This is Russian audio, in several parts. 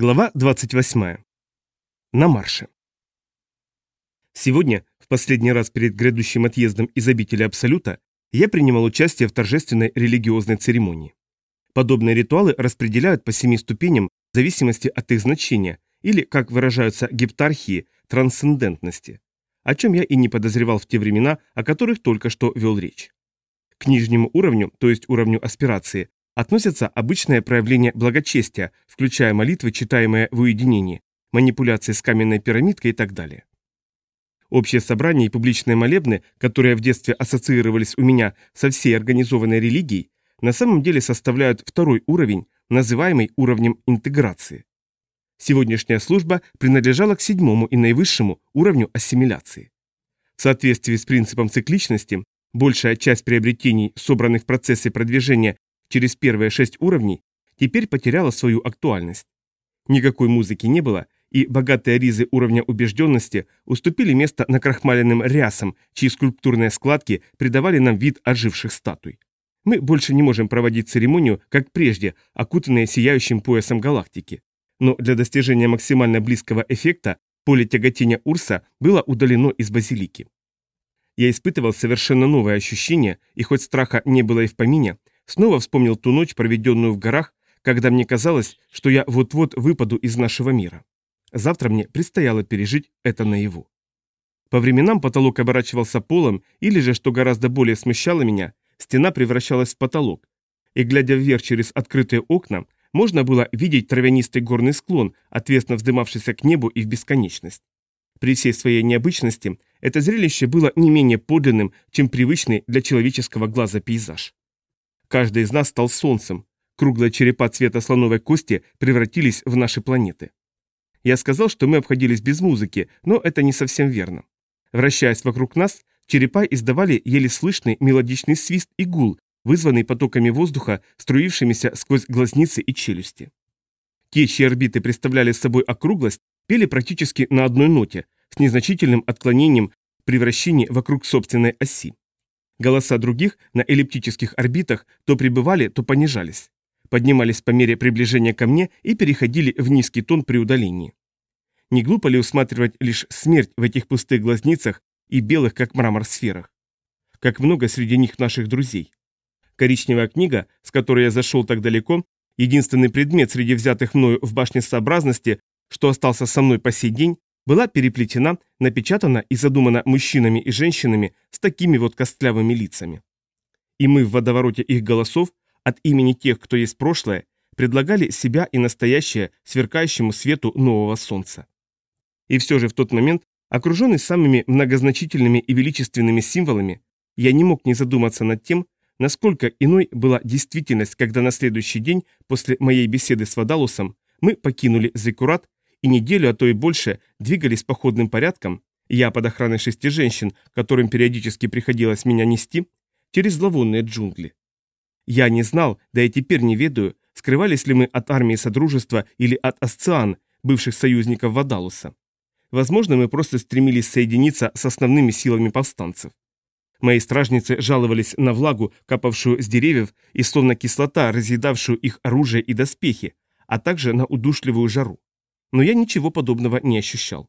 Глава 28. На марше. Сегодня, в последний раз перед грядущим отъездом из обители Абсолюта, я принимал участие в торжественной религиозной церемонии. Подобные ритуалы распределяют по семи ступеням в зависимости от их значения, или, как выражаются гептархии, трансцендентности, о чем я и не подозревал в те времена, о которых только что вел речь. К нижнему уровню, то есть уровню аспирации, относятся обычное проявление благочестия, включая молитвы, читаемые в уединении, манипуляции с каменной пирамидкой и так далее. Общее собрание и публичные молебны, которые в детстве ассоциировались у меня со всей организованной религией, на самом деле составляют второй уровень, называемый уровнем интеграции. Сегодняшняя служба принадлежала к седьмому и наивысшему уровню ассимиляции. В соответствии с принципом цикличности, большая часть приобретений, собранных в процессе продвижения через первые шесть уровней, теперь потеряла свою актуальность. Никакой музыки не было, и богатые ризы уровня убежденности уступили место накрахмаленным рясам, чьи скульптурные складки придавали нам вид оживших статуй. Мы больше не можем проводить церемонию, как прежде, окутанные сияющим поясом галактики. Но для достижения максимально близкого эффекта поле тяготения Урса было удалено из базилики. Я испытывал совершенно новое ощущение, и хоть страха не было и в помине, Снова вспомнил ту ночь, проведенную в горах, когда мне казалось, что я вот-вот выпаду из нашего мира. Завтра мне предстояло пережить это наяву. По временам потолок оборачивался полом, или же, что гораздо более смущало меня, стена превращалась в потолок. И глядя вверх через открытые окна, можно было видеть травянистый горный склон, отвесно вздымавшийся к небу и в бесконечность. При всей своей необычности это зрелище было не менее подлинным, чем привычный для человеческого глаза пейзаж. Каждый из нас стал солнцем. Круглые черепа цвета слоновой кости превратились в наши планеты. Я сказал, что мы обходились без музыки, но это не совсем верно. Вращаясь вокруг нас, черепа издавали еле слышный мелодичный свист и гул, вызванный потоками воздуха, струившимися сквозь глазницы и челюсти. Те, чьи орбиты представляли собой округлость, пели практически на одной ноте, с незначительным отклонением при вращении вокруг собственной оси. Голоса других на эллиптических орбитах то пребывали, то понижались. Поднимались по мере приближения ко мне и переходили в низкий тон при удалении. Не глупо ли усматривать лишь смерть в этих пустых глазницах и белых, как мрамор, сферах? Как много среди них наших друзей. Коричневая книга, с которой я зашел так далеко, единственный предмет среди взятых мною в башне сообразности, что остался со мной по сей день, была переплетена, напечатана и задумана мужчинами и женщинами с такими вот костлявыми лицами. И мы в водовороте их голосов, от имени тех, кто есть прошлое, предлагали себя и настоящее сверкающему свету нового солнца. И все же в тот момент, окруженный самыми многозначительными и величественными символами, я не мог не задуматься над тем, насколько иной была действительность, когда на следующий день после моей беседы с Вадалусом мы покинули Зекурат и неделю, а то и больше, двигались походным порядком, я под охраной шести женщин, которым периодически приходилось меня нести, через зловонные джунгли. Я не знал, да и теперь не ведаю, скрывались ли мы от армии Содружества или от Асциан, бывших союзников Вадалуса. Возможно, мы просто стремились соединиться с основными силами повстанцев. Мои стражницы жаловались на влагу, капавшую с деревьев, и словно кислота, разъедавшую их оружие и доспехи, а также на удушливую жару но я ничего подобного не ощущал.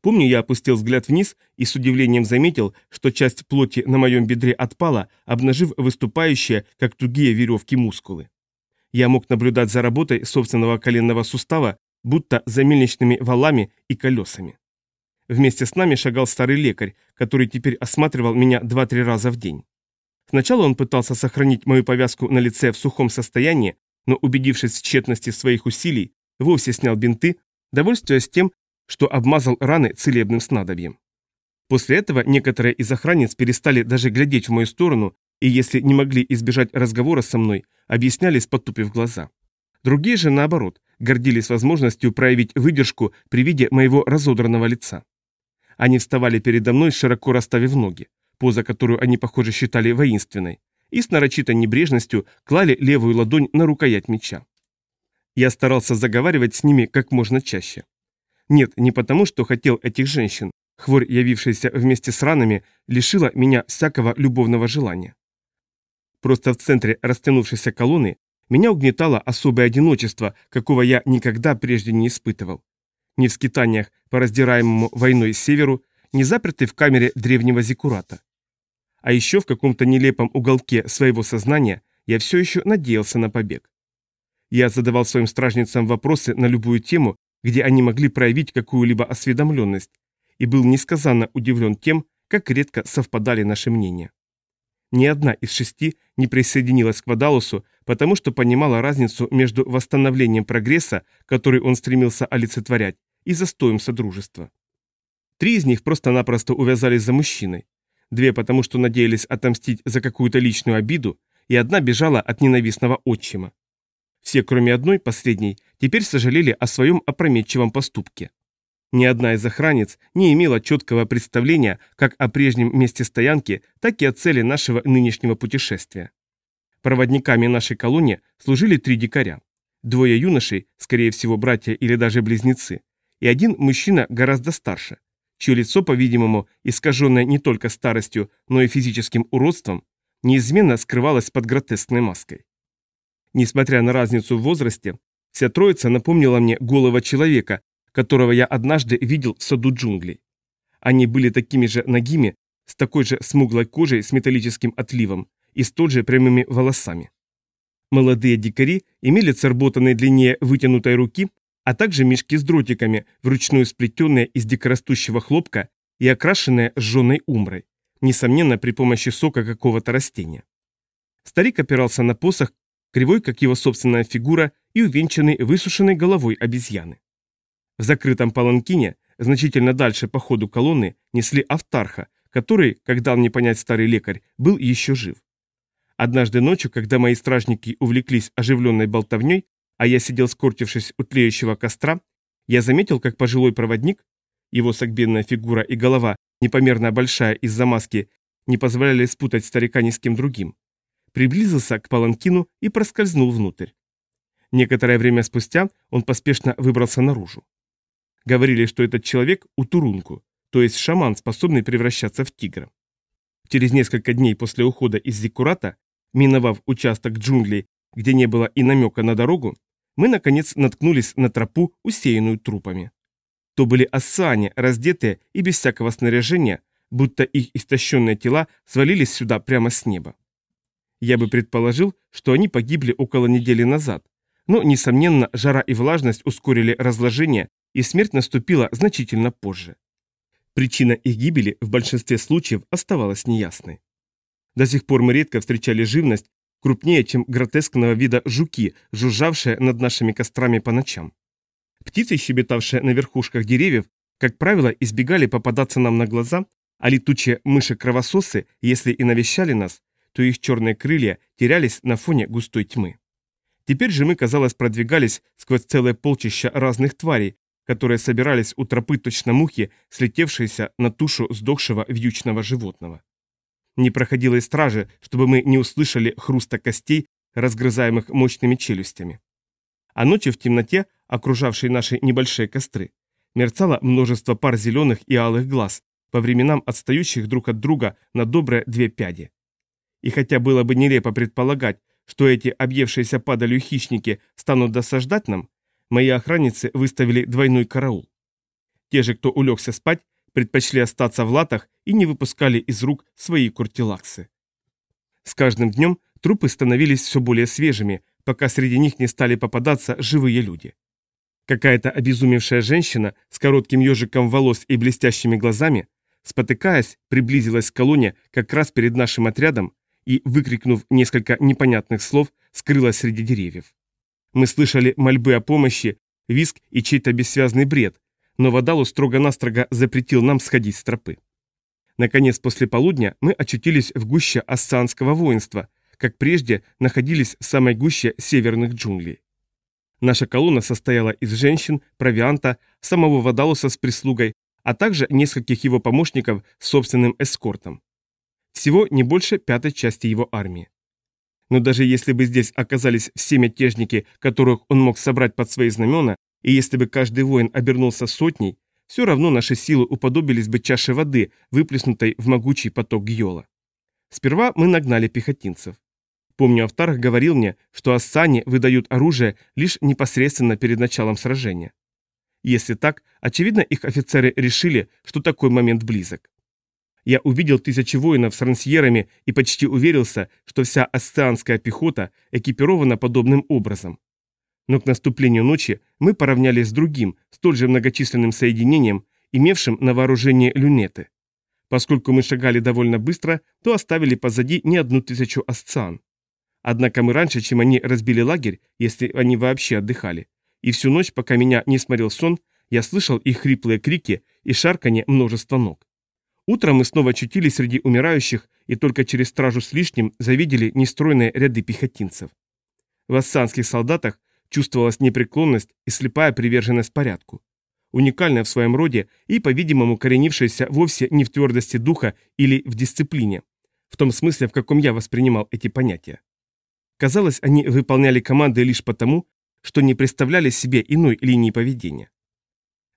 Помню, я опустил взгляд вниз и с удивлением заметил, что часть плоти на моем бедре отпала, обнажив выступающие, как тугие веревки, мускулы. Я мог наблюдать за работой собственного коленного сустава, будто за мельничными валами и колесами. Вместе с нами шагал старый лекарь, который теперь осматривал меня два-три раза в день. Сначала он пытался сохранить мою повязку на лице в сухом состоянии, но убедившись в тщетности своих усилий, вовсе снял бинты, довольствуясь тем, что обмазал раны целебным снадобьем. После этого некоторые из охранниц перестали даже глядеть в мою сторону и, если не могли избежать разговора со мной, объяснялись, потупив глаза. Другие же, наоборот, гордились возможностью проявить выдержку при виде моего разодранного лица. Они вставали передо мной, широко расставив ноги, поза которую они, похоже, считали воинственной, и с нарочитой небрежностью клали левую ладонь на рукоять меча. Я старался заговаривать с ними как можно чаще. Нет, не потому, что хотел этих женщин. Хворь, явившаяся вместе с ранами, лишила меня всякого любовного желания. Просто в центре растянувшейся колонны Меня угнетало особое одиночество, какого я никогда прежде не испытывал. Ни в скитаниях по раздираемому войной северу, ни запертый в камере древнего зиккурата. А еще в каком-то нелепом уголке своего сознания я все еще надеялся на побег. Я задавал своим стражницам вопросы на любую тему, где они могли проявить какую-либо осведомленность, и был несказанно удивлен тем, как редко совпадали наши мнения. Ни одна из шести не присоединилась к Вадалусу, потому что понимала разницу между восстановлением прогресса, который он стремился олицетворять, и застоем содружества. Три из них просто-напросто увязались за мужчиной. Две потому, что надеялись отомстить за какую-то личную обиду, и одна бежала от ненавистного отчима. Все, кроме одной, последней, теперь сожалели о своем опрометчивом поступке. Ни одна из охранниц не имела четкого представления как о прежнем месте стоянки, так и о цели нашего нынешнего путешествия. Проводниками нашей колонии служили три дикаря. Двое юношей, скорее всего братья или даже близнецы, и один мужчина гораздо старше, чье лицо, по-видимому, искаженное не только старостью, но и физическим уродством, неизменно скрывалось под гротескной маской. Несмотря на разницу в возрасте, вся троица напомнила мне голого человека, которого я однажды видел в саду джунглей. Они были такими же ногими, с такой же смуглой кожей с металлическим отливом и столь же прямыми волосами. Молодые дикари имели царботанные длиннее вытянутой руки, а также мешки с дротиками, вручную сплетенные из дикорастущего хлопка и окрашенные сжженной умрой, несомненно при помощи сока какого-то растения. Старик опирался на посох, кривой, как его собственная фигура, и увенчанный высушенной головой обезьяны. В закрытом паланкине, значительно дальше по ходу колонны, несли автарха, который, как дал мне понять старый лекарь, был еще жив. Однажды ночью, когда мои стражники увлеклись оживленной болтовней, а я сидел скорчившись у тлеющего костра, я заметил, как пожилой проводник, его согбенная фигура и голова, непомерно большая из-за маски, не позволяли спутать старика ни с кем другим, приблизился к паланкину и проскользнул внутрь. Некоторое время спустя он поспешно выбрался наружу. Говорили, что этот человек – утурунку, то есть шаман, способный превращаться в тигра. Через несколько дней после ухода из Зиккурата, миновав участок джунглей, где не было и намека на дорогу, мы, наконец, наткнулись на тропу, усеянную трупами. То были ассани, раздетые и без всякого снаряжения, будто их истощенные тела свалились сюда прямо с неба. Я бы предположил, что они погибли около недели назад, но, несомненно, жара и влажность ускорили разложение, и смерть наступила значительно позже. Причина их гибели в большинстве случаев оставалась неясной. До сих пор мы редко встречали живность, крупнее, чем гротескного вида жуки, жужжавшие над нашими кострами по ночам. Птицы, щебетавшие на верхушках деревьев, как правило, избегали попадаться нам на глаза, а летучие мыши-кровососы, если и навещали нас, то их черные крылья терялись на фоне густой тьмы. Теперь же мы, казалось, продвигались сквозь целое полчища разных тварей, которые собирались у тропы точно мухи, слетевшиеся на тушу сдохшего вьючного животного. Не проходило и стражи, чтобы мы не услышали хруста костей, разгрызаемых мощными челюстями. А ночью в темноте, окружавшей наши небольшие костры, мерцало множество пар зеленых и алых глаз, по временам отстающих друг от друга на добрые две пяди. И хотя было бы нелепо предполагать, что эти объевшиеся падалью хищники станут досаждать нам, мои охранницы выставили двойной караул. Те же, кто улегся спать, предпочли остаться в латах и не выпускали из рук свои куртилаксы. С каждым днем трупы становились все более свежими, пока среди них не стали попадаться живые люди. Какая-то обезумевшая женщина с коротким ежиком волос и блестящими глазами, спотыкаясь, приблизилась к колонне как раз перед нашим отрядом и, выкрикнув несколько непонятных слов, скрылась среди деревьев. Мы слышали мольбы о помощи, виск и чей-то бессвязный бред, но Вадалу строго-настрого запретил нам сходить с тропы. Наконец, после полудня мы очутились в гуще ассанского воинства, как прежде находились в самой гуще северных джунглей. Наша колонна состояла из женщин, провианта, самого Вадалуса с прислугой, а также нескольких его помощников с собственным эскортом. Всего не больше пятой части его армии. Но даже если бы здесь оказались все мятежники, которых он мог собрать под свои знамена, и если бы каждый воин обернулся сотней, все равно наши силы уподобились бы чаше воды, выплеснутой в могучий поток Гьола. Сперва мы нагнали пехотинцев. Помню, Автарх говорил мне, что ассане выдают оружие лишь непосредственно перед началом сражения. Если так, очевидно, их офицеры решили, что такой момент близок. Я увидел тысячи воинов с рансьерами и почти уверился, что вся асцианская пехота экипирована подобным образом. Но к наступлению ночи мы поравнялись с другим, столь же многочисленным соединением, имевшим на вооружении люнеты. Поскольку мы шагали довольно быстро, то оставили позади не одну тысячу асциан. Однако мы раньше, чем они разбили лагерь, если они вообще отдыхали, и всю ночь, пока меня не сморил сон, я слышал их хриплые крики и шарканье множества ног. Утром мы снова очутились среди умирающих и только через стражу с лишним завидели нестройные ряды пехотинцев. В ассанских солдатах чувствовалась непреклонность и слепая приверженность порядку. Уникальная в своем роде и, по-видимому, коренившаяся вовсе не в твердости духа или в дисциплине, в том смысле, в каком я воспринимал эти понятия. Казалось, они выполняли команды лишь потому, что не представляли себе иной линии поведения.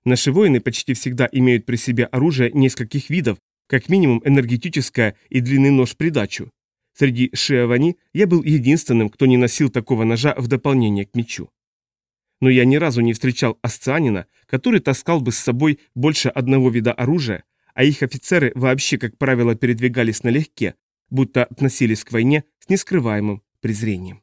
Наши воины почти всегда имеют при себе оружие нескольких видов, как минимум энергетическое и длинный нож в придачу. Среди шиавани я был единственным, кто не носил такого ножа в дополнение к мечу. Но я ни разу не встречал асцианина, который таскал бы с собой больше одного вида оружия, а их офицеры вообще, как правило, передвигались налегке, будто относились к войне с нескрываемым презрением.